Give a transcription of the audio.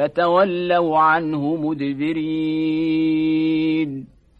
فتولوا عنه مدبرين.